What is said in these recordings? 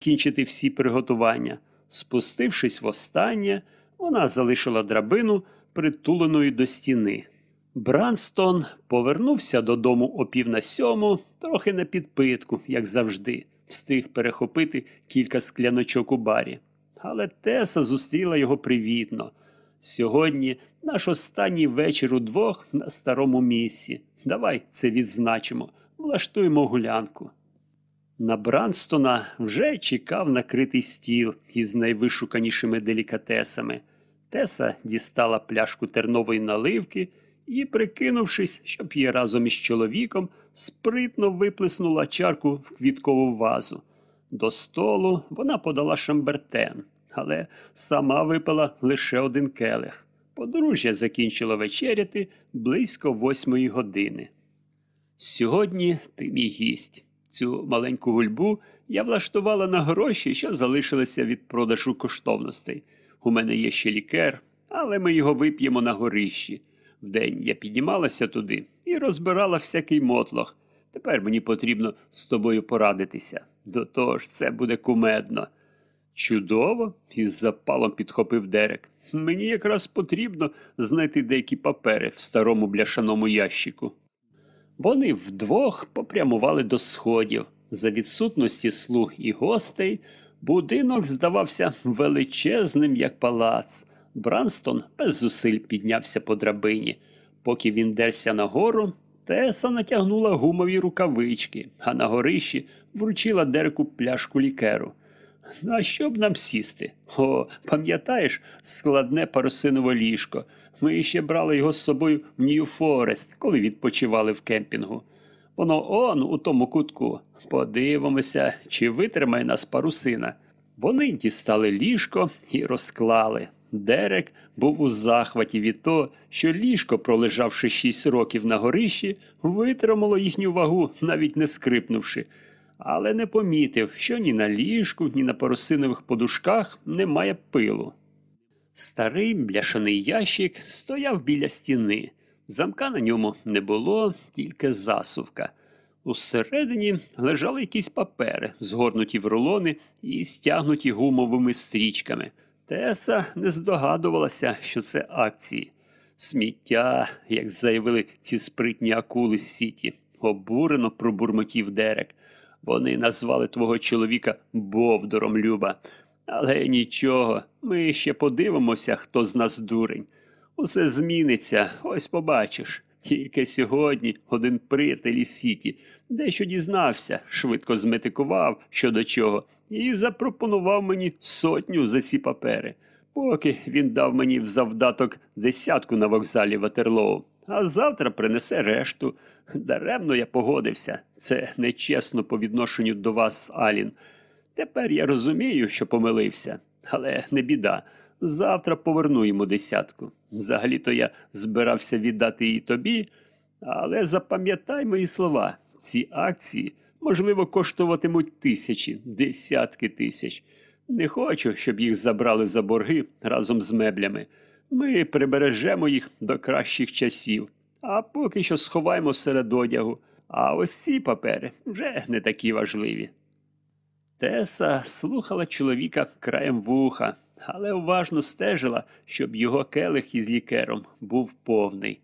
кінчити всі приготування. Спустившись востаннє, вона залишила драбину, притуленою до стіни. Бранстон повернувся додому о пів на сьому, трохи на підпитку, як завжди, встиг перехопити кілька скляночок у барі. Але Теса зустріла його привітно. Сьогодні наш останній вечір удвох на старому місці. Давай це відзначимо, влаштуємо гулянку. На Бранстона вже чекав накритий стіл із найвишуканішими делікатесами. Теса дістала пляшку тернової наливки і, прикинувшись, щоб її разом із чоловіком, спритно виплеснула чарку в квіткову вазу. До столу вона подала шамбертен, але сама випила лише один келих. Подружжя закінчило вечеряти близько восьмої години. Сьогодні ти мій гість. Цю маленьку гульбу я влаштувала на гроші, що залишилися від продажу коштовностей. У мене є ще лікер, але ми його вип'ємо на горищі. Вдень я піднімалася туди і розбирала всякий мотлох. Тепер мені потрібно з тобою порадитися. До того ж, це буде кумедно. Чудово, із запалом підхопив Дерек. Мені якраз потрібно знайти деякі папери в старому бляшаному ящику. Вони вдвох попрямували до сходів. За відсутності слуг і гостей будинок здавався величезним, як палац. Бранстон без зусиль піднявся по драбині. Поки він дерся нагору, Теса натягнула гумові рукавички, а на горищі вручила Дереку пляшку лікеру. А що б нам сісти? О, пам'ятаєш, складне парусинове ліжко. Ми ще брали його з собою в Нью-Форест, коли відпочивали в кемпінгу. Воно он у тому кутку. Подивимося, чи витримає нас парусина. Вони дістали ліжко і розклали. Дерек був у захваті від того, що ліжко, пролежавши шість років на горищі, витримало їхню вагу, навіть не скрипнувши, але не помітив, що ні на ліжку, ні на парусинових подушках немає пилу. Старий бляшаний ящик стояв біля стіни. Замка на ньому не було, тільки засувка. Усередині лежали якісь папери, згорнуті в рулони і стягнуті гумовими стрічками. Теса не здогадувалася, що це акції. Сміття, як заявили ці спритні акули з сіті, обурено пробурмотів Дерек. Вони назвали твого чоловіка Бовдором Люба. Але нічого, ми ще подивимося, хто з нас дурень. Усе зміниться, ось побачиш. Тільки сьогодні один приятель із Сіті дещо дізнався, швидко зметикував що до чого, і запропонував мені сотню за ці папери. Поки він дав мені в завдаток десятку на вокзалі Ватерлоу, а завтра принесе решту. Даремно я погодився. Це нечесно по відношенню до вас, Алін. Тепер я розумію, що помилився, але не біда. Завтра поверну йому десятку. Взагалі-то я збирався віддати її тобі, але запам'ятай мої слова. Ці акції, можливо, коштуватимуть тисячі, десятки тисяч. Не хочу, щоб їх забрали за борги разом з меблями. Ми прибережемо їх до кращих часів, а поки що сховаємо серед одягу. А ось ці папери вже не такі важливі. Теса слухала чоловіка краєм вуха, але уважно стежила, щоб його келих із лікером був повний.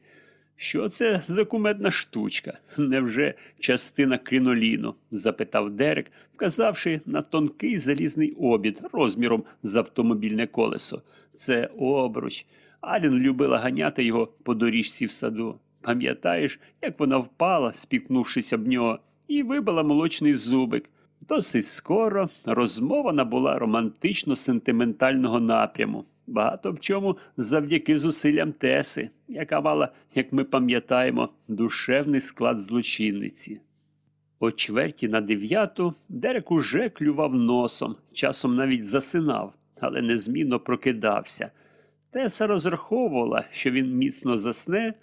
Що це за кумедна штучка? Невже частина кріноліну? запитав Дерек, вказавши на тонкий залізний обід розміром з автомобільне колесо. Це обруч. Алін любила ганяти його по доріжці в саду. Пам'ятаєш, як вона впала, спікнувшись об нього, і вибила молочний зубик. Досить скоро розмова набула романтично-сентиментального напряму, багато в чому завдяки зусиллям Теси, яка мала, як ми пам'ятаємо, душевний склад злочинниці. О чверті на дев'яту Дерек уже клював носом, часом навіть засинав, але незмінно прокидався. Теса розраховувала, що він міцно засне,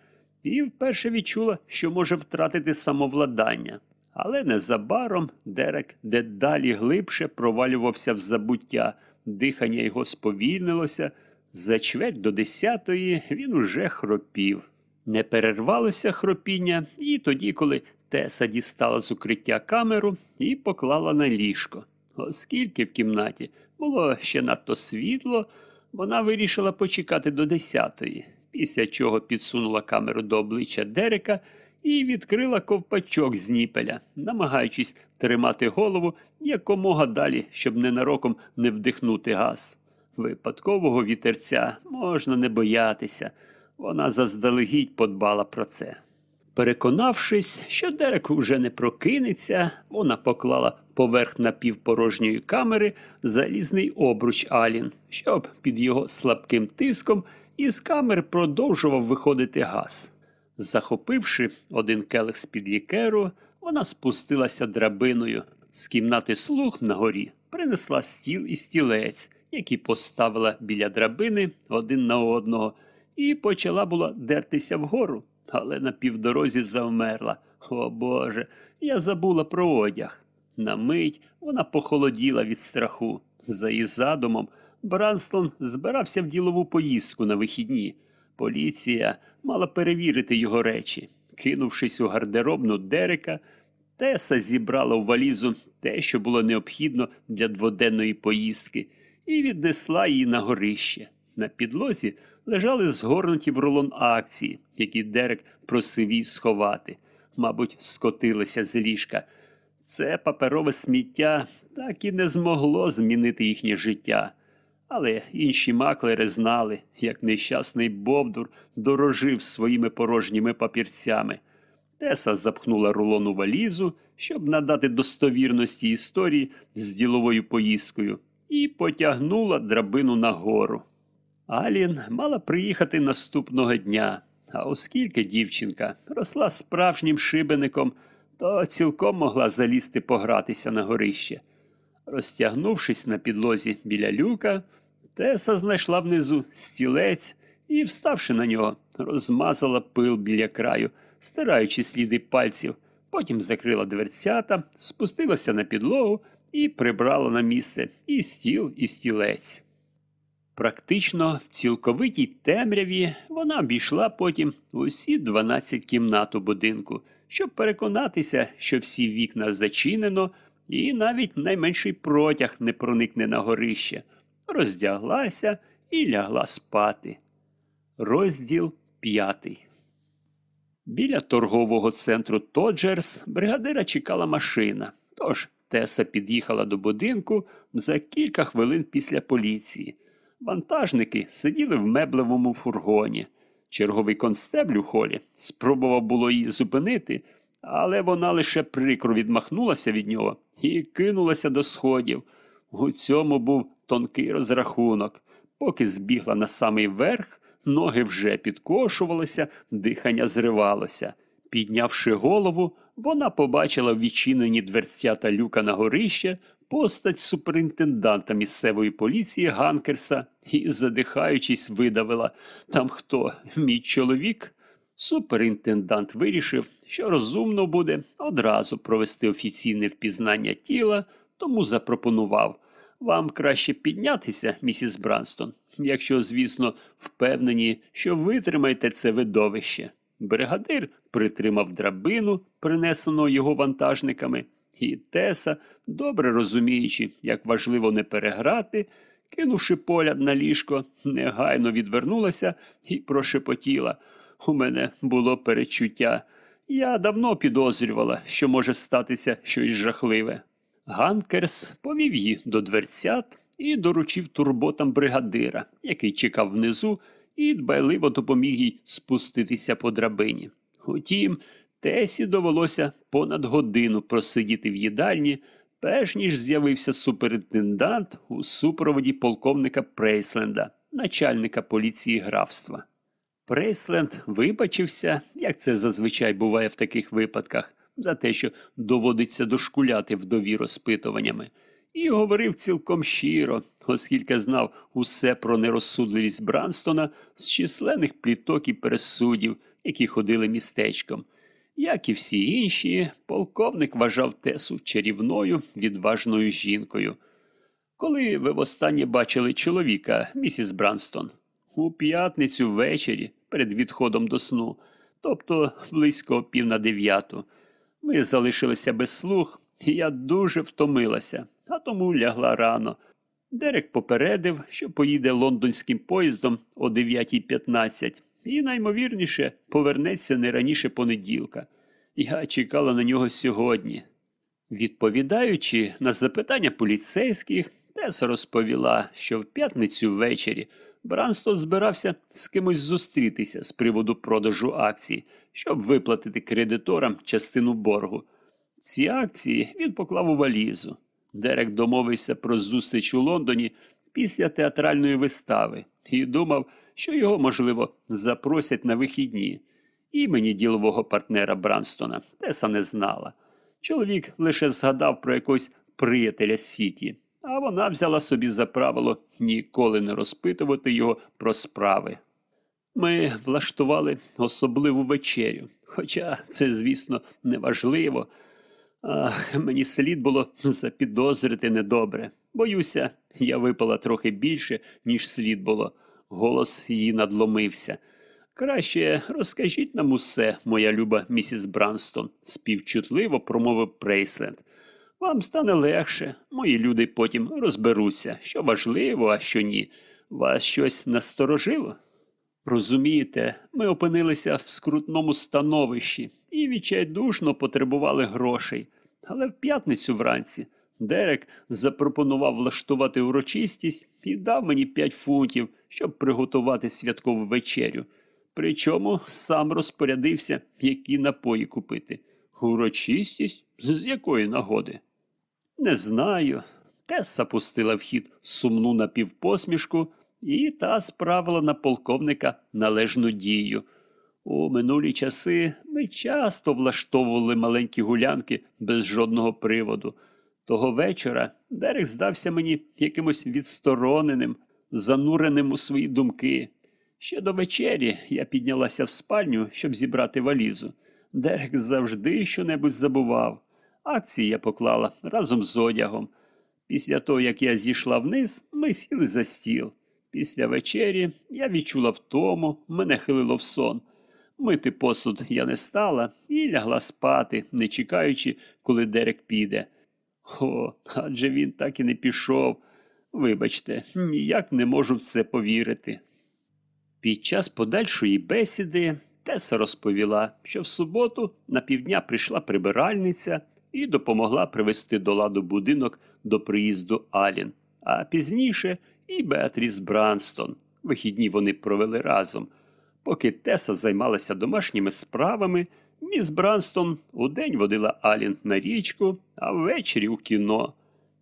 і вперше відчула, що може втратити самовладання. Але незабаром Дерек дедалі глибше провалювався в забуття, дихання його сповільнилося. За чверть до десятої він уже хропів. Не перервалося хропіння і тоді, коли Теса дістала з укриття камеру і поклала на ліжко. Оскільки в кімнаті було ще надто світло, вона вирішила почекати до десятої, після чого підсунула камеру до обличчя Дерека і відкрила ковпачок з ніпеля, намагаючись тримати голову якомога далі, щоб ненароком не вдихнути газ. Випадкового вітерця можна не боятися. Вона заздалегідь подбала про це. Переконавшись, що Дерек уже не прокинеться, вона поклала поверх напівпорожньої камери залізний обруч Алін, щоб під його слабким тиском із камер продовжував виходити газ. Захопивши один келих з-під лікеру, вона спустилася драбиною. З кімнати слуг на горі принесла стіл і стілець, які поставила біля драбини один на одного, і почала була дертися вгору, але на півдорозі завмерла. О Боже, я забула про одяг. На мить вона похолоділа від страху. За її задумом, Бранстон збирався в ділову поїздку на вихідні. Поліція мала перевірити його речі. Кинувшись у гардеробну Дерека, Теса зібрала в валізу те, що було необхідно для дводенної поїздки, і віднесла її на горище. На підлозі лежали згорнуті в рулон акції, які Дерек просив їй сховати. Мабуть, скотилися з ліжка. Це паперове сміття так і не змогло змінити їхнє життя. Але інші маклери знали, як нещасний Бовдур дорожив своїми порожніми папірцями. Теса запхнула рулон у валізу, щоб надати достовірності історії з діловою поїздкою, і потягнула драбину нагору. Алін мала приїхати наступного дня, а оскільки дівчинка росла справжнім шибеником, то цілком могла залізти погратися на горище. Розтягнувшись на підлозі біля люка, Теса знайшла внизу стілець і, вставши на нього, розмазала пил біля краю, стираючи сліди пальців, потім закрила дверцята, спустилася на підлогу і прибрала на місце і стіл, і стілець. Практично в цілковитій темряві вона обійшла потім усі 12 кімнат у будинку, щоб переконатися, що всі вікна зачинено, і навіть найменший протяг не проникне на горище. Роздяглася і лягла спати. Розділ п'ятий. Біля торгового центру Тоджерс бригадира чекала машина, тож Теса під'їхала до будинку за кілька хвилин після поліції. Вантажники сиділи в меблевому фургоні. Черговий констебль у холі спробував було її зупинити, але вона лише прикро відмахнулася від нього і кинулася до сходів. У цьому був тонкий розрахунок. Поки збігла на самий верх, ноги вже підкошувалися, дихання зривалося. Піднявши голову, вона побачила в відчинені дверцята люка на горище постать суперінтенданта місцевої поліції Ганкерса і, задихаючись, видавила там хто, мій чоловік. Суперінтендант вирішив, що розумно буде одразу провести офіційне впізнання тіла, тому запропонував вам краще піднятися, місіс Бранстон, якщо, звісно, впевнені, що витримаєте це видовище. Бригадир притримав драбину, принесену його вантажниками, і Теса, добре розуміючи, як важливо не переграти, кинувши погляд на ліжко, негайно відвернулася і прошепотіла. У мене було перечуття. Я давно підозрювала, що може статися щось жахливе. Ганкерс повів її до дверцят і доручив турботам бригадира, який чекав внизу і дбайливо допоміг їй спуститися по драбині. Утім, Тесі довелося понад годину просидіти в їдальні, перш ніж з'явився суперінтендант у супроводі полковника Прейсленда, начальника поліції графства. Прейсленд вибачився, як це зазвичай буває в таких випадках, за те, що доводиться дошкуляти вдові розпитуваннями, і говорив цілком щиро, оскільки знав усе про нерозсудливість Бранстона з численних пліток і пересудів, які ходили містечком. Як і всі інші, полковник вважав Тесу чарівною, відважною жінкою. Коли ви востаннє бачили чоловіка, місіс Бранстон, у п'ятницю ввечері, перед відходом до сну, тобто близько пів на дев'яту, ми залишилися без слуг і я дуже втомилася, а тому лягла рано. Дерек попередив, що поїде лондонським поїздом о 9.15 і, наймовірніше, повернеться не раніше понеділка. Я чекала на нього сьогодні. Відповідаючи на запитання поліцейських, Тес розповіла, що в п'ятницю ввечері Бранстон збирався з кимось зустрітися з приводу продажу акцій, щоб виплатити кредиторам частину боргу. Ці акції він поклав у валізу. Дерек домовився про зустріч у Лондоні після театральної вистави і думав, що його, можливо, запросять на вихідні. Імені ділового партнера Бранстона Теса не знала. Чоловік лише згадав про якогось приятеля Сіті, а вона взяла собі за правило ніколи не розпитувати його про справи. Ми влаштували особливу вечерю, хоча це, звісно, неважливо. Ах, мені слід було запідозрити недобре. Боюся, я випила трохи більше, ніж слід було. Голос її надломився. Краще розкажіть нам усе, моя люба місіс Бранстон, співчутливо промовив Прейсленд. Вам стане легше, мої люди потім розберуться, що важливо, а що ні. Вас щось насторожило? Розумієте, ми опинилися в скрутному становищі і відчайдушно потребували грошей. Але в п'ятницю вранці Дерек запропонував влаштувати урочистість і дав мені п'ять фунтів, щоб приготувати святкову вечерю. Причому сам розпорядився, які напої купити. Урочистість? З якої нагоди? Не знаю. Теса пустила в хід сумну напівпосмішку, і та справила на полковника належну дію. У минулі часи ми часто влаштовували маленькі гулянки без жодного приводу. Того вечора Дерек здався мені якимось відстороненим, зануреним у свої думки. Ще до вечері я піднялася в спальню, щоб зібрати валізу. Дерек завжди щонебудь забував. Акції я поклала разом з одягом. Після того, як я зійшла вниз, ми сіли за стіл. Після вечері я відчула втому, мене хилило в сон. Мити посуд я не стала і лягла спати, не чекаючи, коли Дерек піде. О, адже він так і не пішов. Вибачте, ніяк не можу в це повірити. Під час подальшої бесіди Теса розповіла, що в суботу на півдня прийшла прибиральниця і допомогла привести до ладу будинок до приїзду Алін, а пізніше і Беатріс Бранстон. Вихідні вони провели разом. Поки Теса займалася домашніми справами, міс Бранстон удень водила Алін на річку, а ввечері у кіно.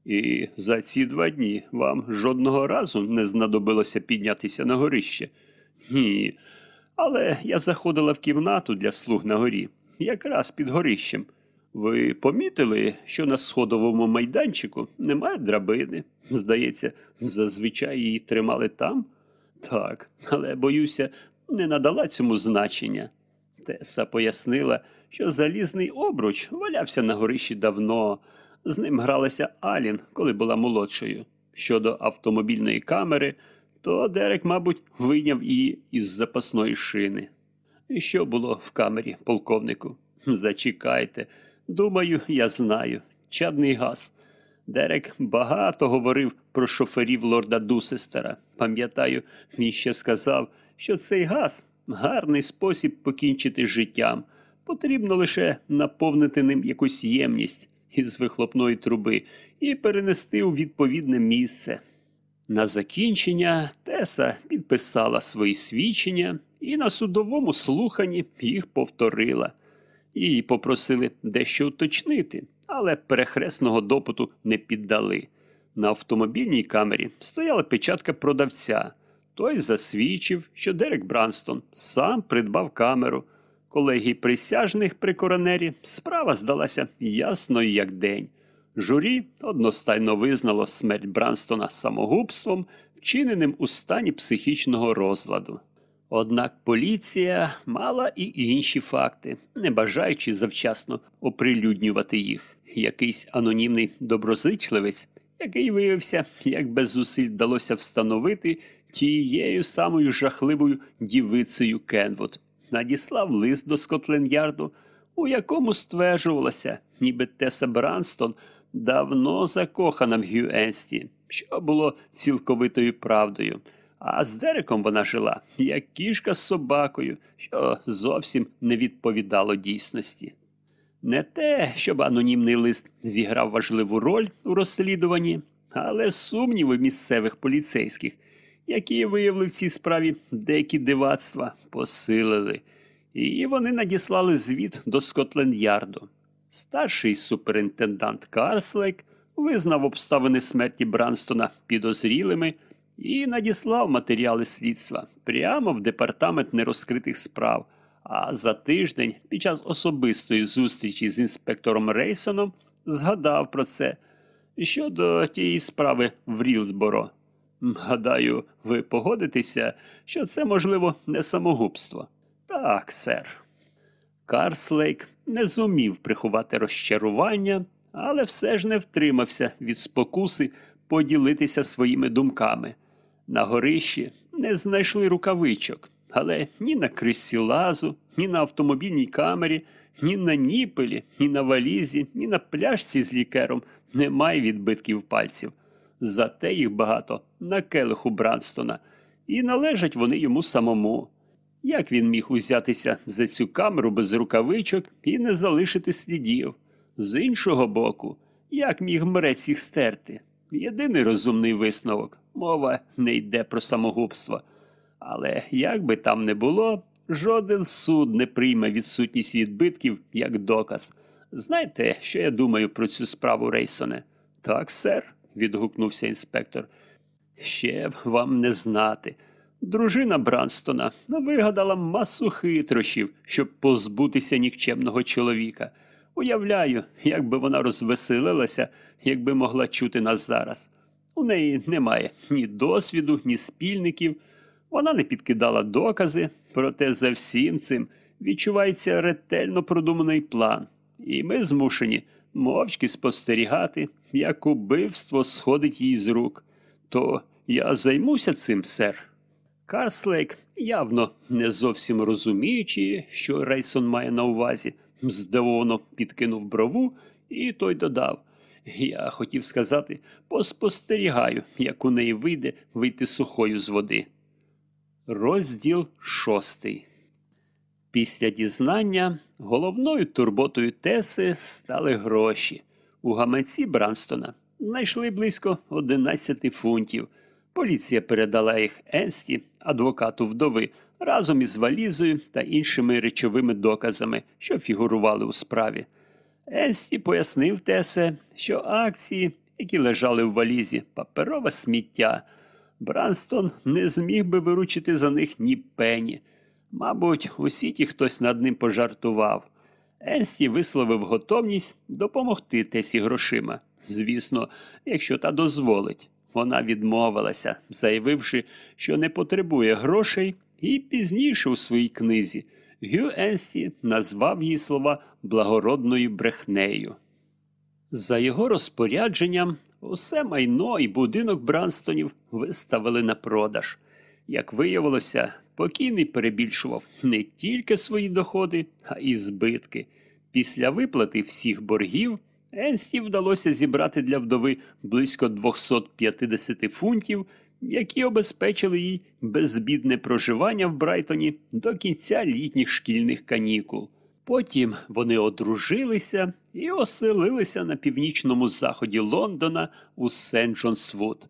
І за ці два дні вам жодного разу не знадобилося піднятися на горище. Ні. Але я заходила в кімнату для слуг на горі, якраз під горищем. Ви помітили, що на сходовому майданчику немає драбини? Здається, зазвичай її тримали там? Так, але боюся, не надала цьому значення. Теса пояснила, що залізний обруч валявся на горищі давно. З ним гралася Алін, коли була молодшою. Щодо автомобільної камери, то Дерек, мабуть, вийняв її із запасної шини. Що було в камері, полковнику? Зачекайте. Думаю, я знаю. Чадний газ. Дерек багато говорив про шоферів лорда Дусестера. Пам'ятаю, він ще сказав, що цей газ гарний спосіб покінчити життям. Потрібно лише наповнити ним якусь ємність із вихлопної труби і перенести у відповідне місце. На закінчення Теса підписала свої свідчення і на судовому слуханні їх повторила. Її попросили дещо уточнити, але перехресного допиту не піддали. На автомобільній камері стояла печатка продавця. Той засвідчив, що Дерек Бранстон сам придбав камеру. Колегії присяжних при коронері справа здалася ясною, як день. Журі одностайно визнало смерть Бранстона самогубством, вчиненим у стані психічного розладу. Однак поліція мала і інші факти, не бажаючи завчасно оприлюднювати їх. Якийсь анонімний доброзичливець, який виявився, як без зусиль вдалося встановити тією самою жахливою дівицею Кенвуд, надіслав лист до Скотленд-Ярду, у якому стверджувалося, ніби Теса Бранстон давно закохана в Гью Енсті, що було цілковитою правдою. А з Дереком вона жила, як кішка з собакою, що зовсім не відповідало дійсності. Не те, щоб анонімний лист зіграв важливу роль у розслідуванні, але сумніви місцевих поліцейських, які виявили в цій справі деякі дивацтва, посилили, і вони надіслали звіт до Скотленд-Ярду. Старший суперінтендант Карслейк визнав обставини смерті Бранстона підозрілими і надіслав матеріали слідства прямо в департамент нерозкритих справ. А за тиждень, під час особистої зустрічі з інспектором Рейсоном, згадав про це щодо тієї справи в Рілсборо. Гадаю, ви погодитеся, що це, можливо, не самогубство. Так, сер. Карслейк не зумів приховати розчарування, але все ж не втримався від спокуси поділитися своїми думками. На горищі не знайшли рукавичок, але ні на крисі лазу, ні на автомобільній камері, ні на ніпелі, ні на валізі, ні на пляшці з лікером немає відбитків пальців. Зате їх багато на келиху Бранстона, і належать вони йому самому. Як він міг узятися за цю камеру без рукавичок і не залишити слідів? З іншого боку, як міг мрець їх стерти? Єдиний розумний висновок мова не йде про самогубство. Але як би там не було, жоден суд не прийме відсутність відбитків як доказ. Знаєте, що я думаю про цю справу, Рейсоне? Так, сер, відгукнувся інспектор. Ще б вам не знати. Дружина Бранстона вигадала масу хитрощів, щоб позбутися нікчемного чоловіка. Уявляю, як би вона розвеселилася, якби могла чути нас зараз. У неї немає ні досвіду, ні спільників. Вона не підкидала докази, проте за всім цим відчувається ретельно продуманий план, і ми змушені мовчки спостерігати, як убивство сходить їй з рук. То я займуся цим, сер. Карслейк, явно не зовсім розуміючи, що Рейсон має на увазі, здивовано підкинув брову, і той додав. Я хотів сказати, поспостерігаю, як у неї вийде вийти сухою з води. Розділ шостий. Після дізнання головною турботою Теси стали гроші. У гаманці Бранстона знайшли близько 11 фунтів. Поліція передала їх Енсті, адвокату вдови, разом із валізою та іншими речовими доказами, що фігурували у справі. Енсті пояснив Тесе, що акції, які лежали в валізі, паперове сміття. Бранстон не зміг би виручити за них ні пені. Мабуть, усі ті хтось над ним пожартував. Енсті висловив готовність допомогти Тесі грошима. Звісно, якщо та дозволить. Вона відмовилася, заявивши, що не потребує грошей, і пізніше у своїй книзі Гю Енсті назвав її слова благородною брехнею. За його розпорядженням, усе майно і будинок Бранстонів виставили на продаж. Як виявилося, покійний перебільшував не тільки свої доходи, а й збитки. Після виплати всіх боргів Енсті вдалося зібрати для вдови близько 250 фунтів, які обезпечили їй безбідне проживання в Брайтоні до кінця літніх шкільних канікул. Потім вони одружилися і оселилися на північному заході Лондона у Сент-Джонсвуд.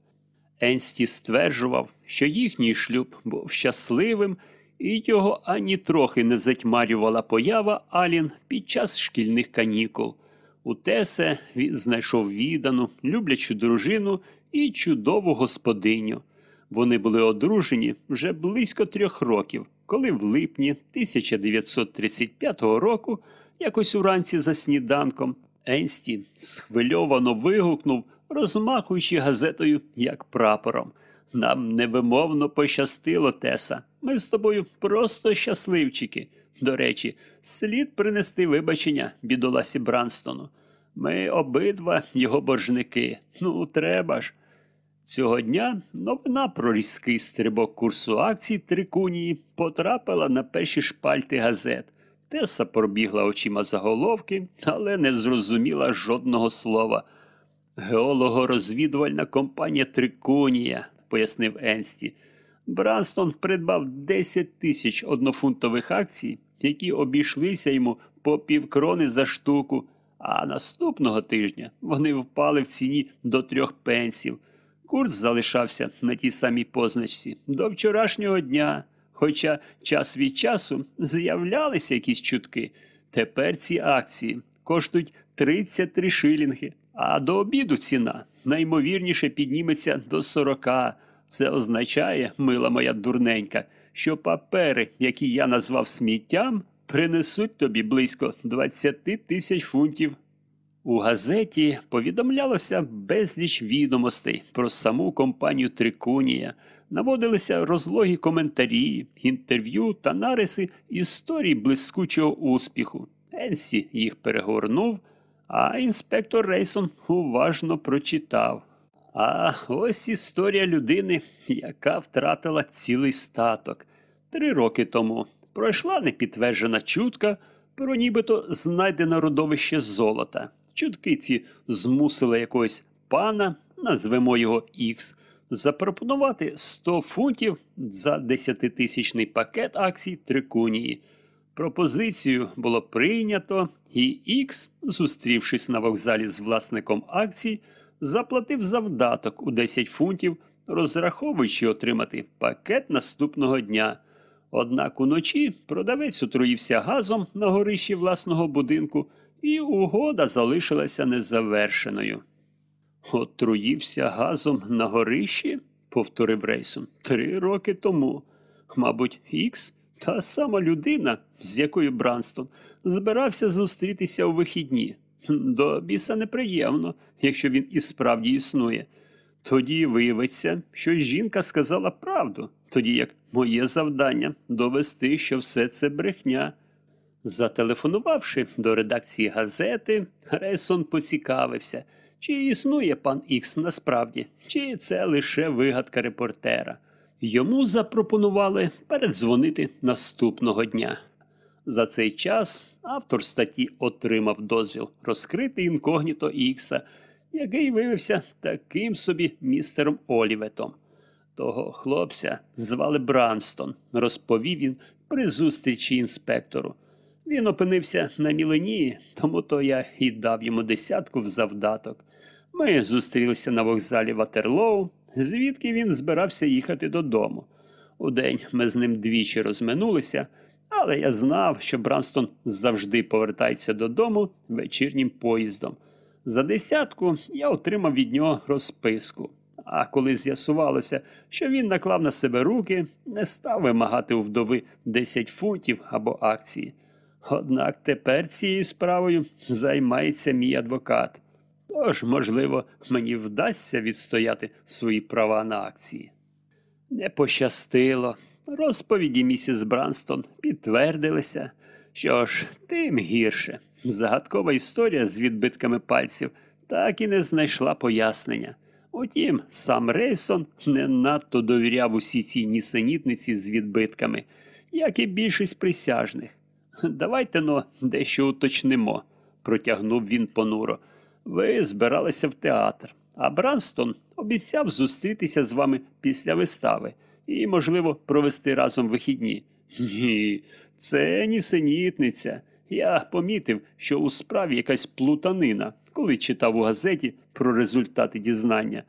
Енсті стверджував, що їхній шлюб був щасливим, і його ані трохи не затьмарювала поява Алін під час шкільних канікул. У Тесе він знайшов віддану, люблячу дружину і чудову господиню. Вони були одружені вже близько трьох років, коли в липні 1935 року, якось уранці за сніданком, Енсті схвильовано вигукнув, розмахуючи газетою як прапором. Нам невимовно пощастило, Теса. Ми з тобою просто щасливчики. До речі, слід принести вибачення бідоласі Бранстону. Ми обидва його боржники. Ну, треба ж. Цього дня новина про різкий стрибок курсу акцій Трикунії потрапила на перші шпальти газет. Теса пробігла очима заголовки, але не зрозуміла жодного слова. Геолого-розвідувальна компанія Триконія, пояснив Енсті. Бранстон придбав 10 тисяч однофунтових акцій, які обійшлися йому по півкрони за штуку, а наступного тижня вони впали в ціні до трьох пенсів. Курс залишався на тій самій позначці до вчорашнього дня, хоча час від часу з'являлися якісь чутки. Тепер ці акції коштують 33 шилінги, а до обіду ціна наймовірніше підніметься до 40. Це означає, мила моя дурненька, що папери, які я назвав сміттям, принесуть тобі близько 20 тисяч фунтів. У газеті повідомлялося безліч відомостей про саму компанію Трикунія, наводилися розлогі коментарі, інтерв'ю та нариси історій блискучого успіху. Енсі їх перегорнув, а інспектор Рейсон уважно прочитав. А ось історія людини, яка втратила цілий статок. Три роки тому пройшла непідтверджена чутка про нібито знайдене родовище золота. Чутки ці змусили якогось пана, назвемо його Ікс, запропонувати 100 фунтів за 10-тисячний пакет акцій Трикунії. Пропозицію було прийнято, і Ікс, зустрівшись на вокзалі з власником акцій, заплатив завдаток у 10 фунтів, розраховуючи отримати пакет наступного дня. Однак уночі продавець отруївся газом на горищі власного будинку, і угода залишилася незавершеною. Отруївся газом на горищі? повторив Рейсон. Три роки тому. Мабуть, Ікс, та сама людина, з якою Бранстон збирався зустрітися у вихідні. До біса неприємно, якщо він і справді існує. Тоді виявиться, що жінка сказала правду, тоді як моє завдання довести, що все це брехня. Зателефонувавши до редакції газети, Рейсон поцікавився, чи існує пан Ікс насправді, чи це лише вигадка репортера. Йому запропонували передзвонити наступного дня. За цей час автор статті отримав дозвіл розкрити інкогніто Ікса, який виявився таким собі містером Оліветом. Того хлопця звали Бранстон, розповів він при зустрічі інспектору. Він опинився на мілені, тому то я і дав йому десятку в завдаток. Ми зустрілися на вокзалі Ватерлоу, звідки він збирався їхати додому. Удень ми з ним двічі розминулися, але я знав, що Бранстон завжди повертається додому вечірнім поїздом. За десятку я отримав від нього розписку. А коли з'ясувалося, що він наклав на себе руки, не став вимагати у вдови 10 фунтів або акції. Однак тепер цією справою займається мій адвокат. Тож, можливо, мені вдасться відстояти свої права на акції. Не пощастило. Розповіді місіс Бранстон підтвердилися. Що ж, тим гірше. Загадкова історія з відбитками пальців так і не знайшла пояснення. Утім, сам Рейсон не надто довіряв усі цій нісенітниці з відбитками, як і більшість присяжних. Давайте но дещо уточнимо, протягнув він понуро. Ви збиралися в театр, а Бранстон обіцяв зустрітися з вами після вистави і, можливо, провести разом вихідні. Ні, це нісенітниця. Я помітив, що у справі якась плутанина, коли читав у газеті про результати дізнання.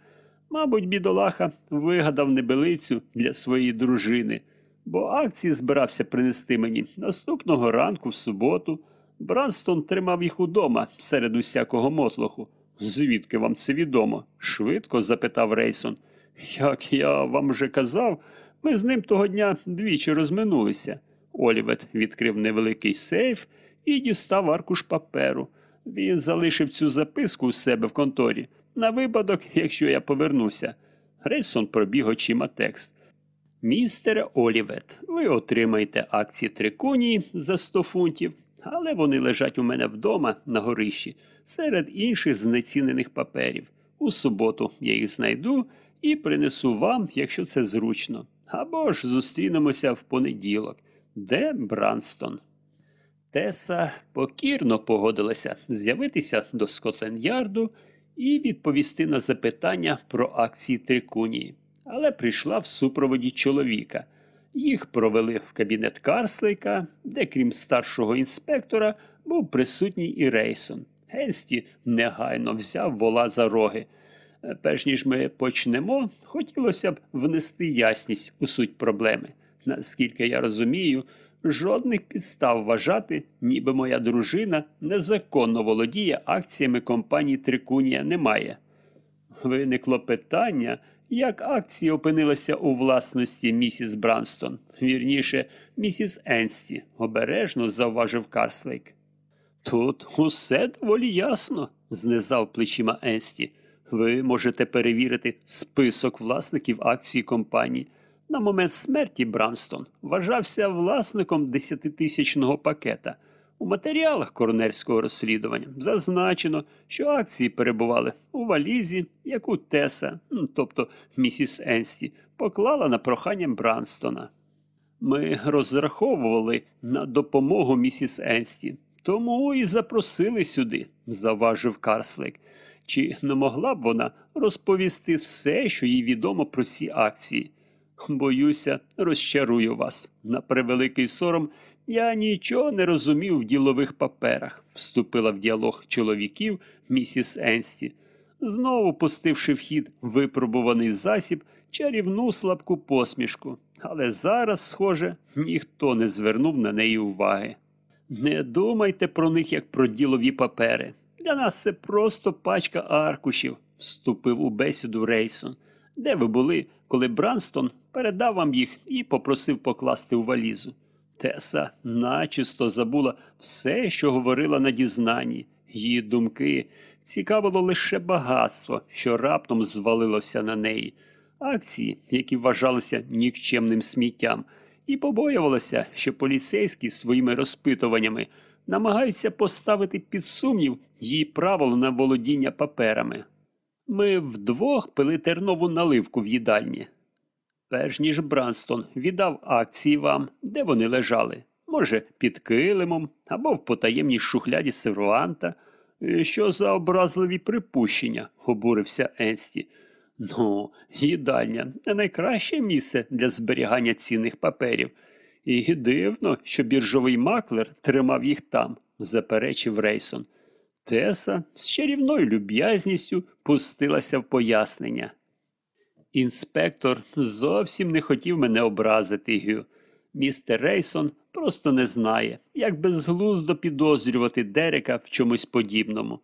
Мабуть, бідолаха вигадав небелицю для своєї дружини, бо акції збирався принести мені наступного ранку в суботу. Бранстон тримав їх удома серед усякого мотлоху. Звідки вам це відомо? швидко запитав Рейсон. Як я вам вже казав, ми з ним того дня двічі розминулися. Олівет відкрив невеликий сейф і дістав аркуш паперу. Він залишив цю записку у себе в конторі на випадок, якщо я повернуся. Рейсон пробіг очима текст. Містере Олівет, ви отримаєте акції триконії за 100 фунтів, але вони лежать у мене вдома на горищі серед інших знецінених паперів. У суботу я їх знайду і принесу вам, якщо це зручно. Або ж зустрінемося в понеділок. Де Бранстон? Теса покірно погодилася з'явитися до Скотленд-Ярду і відповісти на запитання про акції Трикунії, але прийшла в супроводі чоловіка. Їх провели в кабінет Карслейка, де, крім старшого інспектора, був присутній і Рейсон. Генсті негайно взяв вола за роги. Е, Перш ніж ми почнемо, хотілося б внести ясність у суть проблеми. Наскільки я розумію, жодних підстав вважати, ніби моя дружина незаконно володіє акціями компанії Трикунія немає. Виникло питання, як акції опинилися у власності місіс Бранстон, вірніше, місіс Енсті, обережно завважив Карслейк. Тут усе доволі ясно, знизав плечима Енсті. Ви можете перевірити список власників акцій компанії. На момент смерті Бранстон вважався власником 10-тисячного пакета. У матеріалах коронерського розслідування зазначено, що акції перебували у валізі, яку Теса, тобто місіс Енсті, поклала на прохання Бранстона. Ми розраховували на допомогу місіс Енсті, тому і запросили сюди, заважив Карслейк. Чи не могла б вона розповісти все, що їй відомо про ці акції? Боюся, розчарую вас. На превеликий сором я нічого не розумів в ділових паперах, вступила в діалог чоловіків місіс Енсті, знову пустивши в хід випробуваний засіб чарівну слабку посмішку. Але зараз, схоже, ніхто не звернув на неї уваги. Не думайте про них як про ділові папери. Для нас це просто пачка аркушів, вступив у бесіду Рейсон. Де ви були, коли Бранстон передав вам їх і попросив покласти у валізу? Теса начисто забула все, що говорила на дізнанні. Її думки цікавило лише багатство, що раптом звалилося на неї, акції, які вважалися нікчемним сміттям, і побоювалася, що поліцейські своїми розпитуваннями намагаються поставити під сумнів її правило на володіння паперами. Ми вдвох пили тернову наливку в їдальні. Перш ніж Бранстон віддав акції вам, де вони лежали, може, під килимом або в потаємній шухляді серванта. «Е, Що за образливі припущення, обурився Енсті. Ну, їдальня не найкраще місце для зберігання цінних паперів. І дивно, що біржовий маклер тримав їх там, заперечив Рейсон. Теса з чарівною люб'язністю пустилася в пояснення. Інспектор зовсім не хотів мене образити, Гю. Містер Рейсон просто не знає, як безглуздо підозрювати Дерека в чомусь подібному.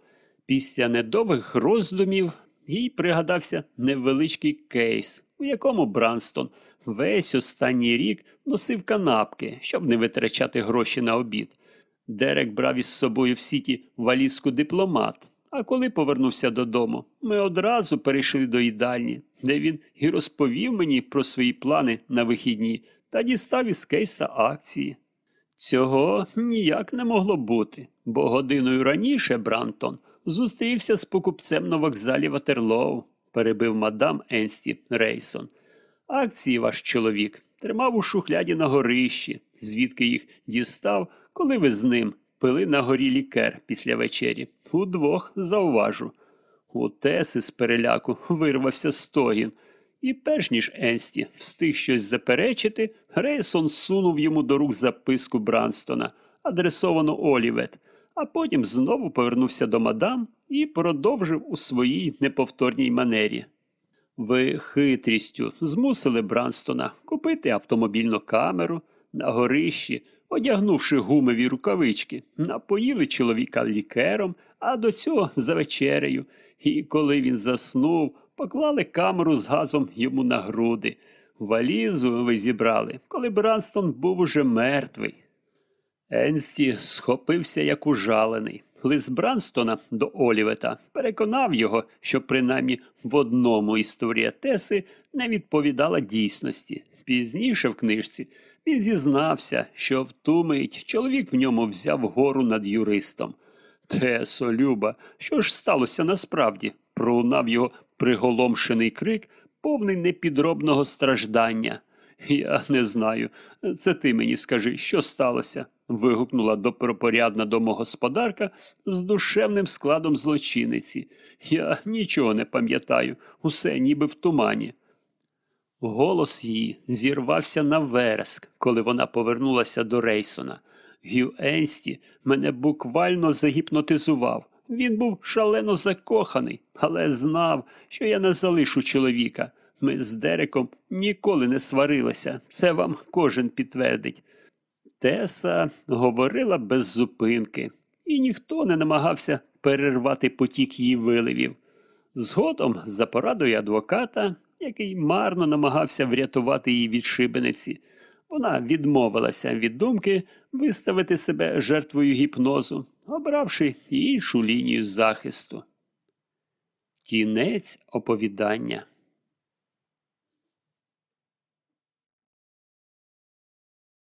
Після недовгих роздумів їй пригадався невеличкий кейс, у якому Бранстон весь останній рік носив канапки, щоб не витрачати гроші на обід. Дерек брав із собою в сіті валізку дипломат. А коли повернувся додому, ми одразу перейшли до їдальні, де він і розповів мені про свої плани на вихідні та дістав із кейса акції. Цього ніяк не могло бути, бо годиною раніше Брантон зустрівся з покупцем на вокзалі Ватерлоу, перебив мадам Енсті Рейсон. Акції ваш чоловік тримав у шухляді на горищі, звідки їх дістав, коли ви з ним пили на горі лікер після вечері. Удвох зауважу. У Теси з переляку вирвався стогін. І перш ніж Енсті встиг щось заперечити, Грейсон сунув йому до рук записку Бранстона, адресовану Олівет, а потім знову повернувся до мадам і продовжив у своїй неповторній манері. Ви хитрістю змусили Бранстона купити автомобільну камеру на горищі, одягнувши гумові рукавички, напоїли чоловіка лікером, а до цього за вечерею. І коли він заснув, поклали камеру з газом йому на груди. Валізу ви зібрали, коли Бранстон був уже мертвий. Енсті схопився як ужалений. Лист Бранстона до Олівета переконав його, що принаймні в одному історія Теси не відповідала дійсності. Пізніше в книжці він зізнався, що в ту мить чоловік в ньому взяв гору над юристом. Тесо, Люба, що ж сталося насправді? пролунав його приголомшений крик, повний непідробного страждання. Я не знаю. Це ти мені скажи, що сталося? вигукнула добропорядна домогосподарка з душевним складом злочиниці. Я нічого не пам'ятаю, усе ніби в тумані. Голос її зірвався на вереск, коли вона повернулася до Рейсона. Гю Енсті мене буквально загіпнотизував. Він був шалено закоханий, але знав, що я не залишу чоловіка. Ми з Дереком ніколи не сварилися, це вам кожен підтвердить. Теса говорила без зупинки, і ніхто не намагався перервати потік її виливів. Згодом, за порадою адвоката, який марно намагався врятувати її від шибениці, вона відмовилася від думки виставити себе жертвою гіпнозу, обравши іншу лінію захисту. Кінець оповідання.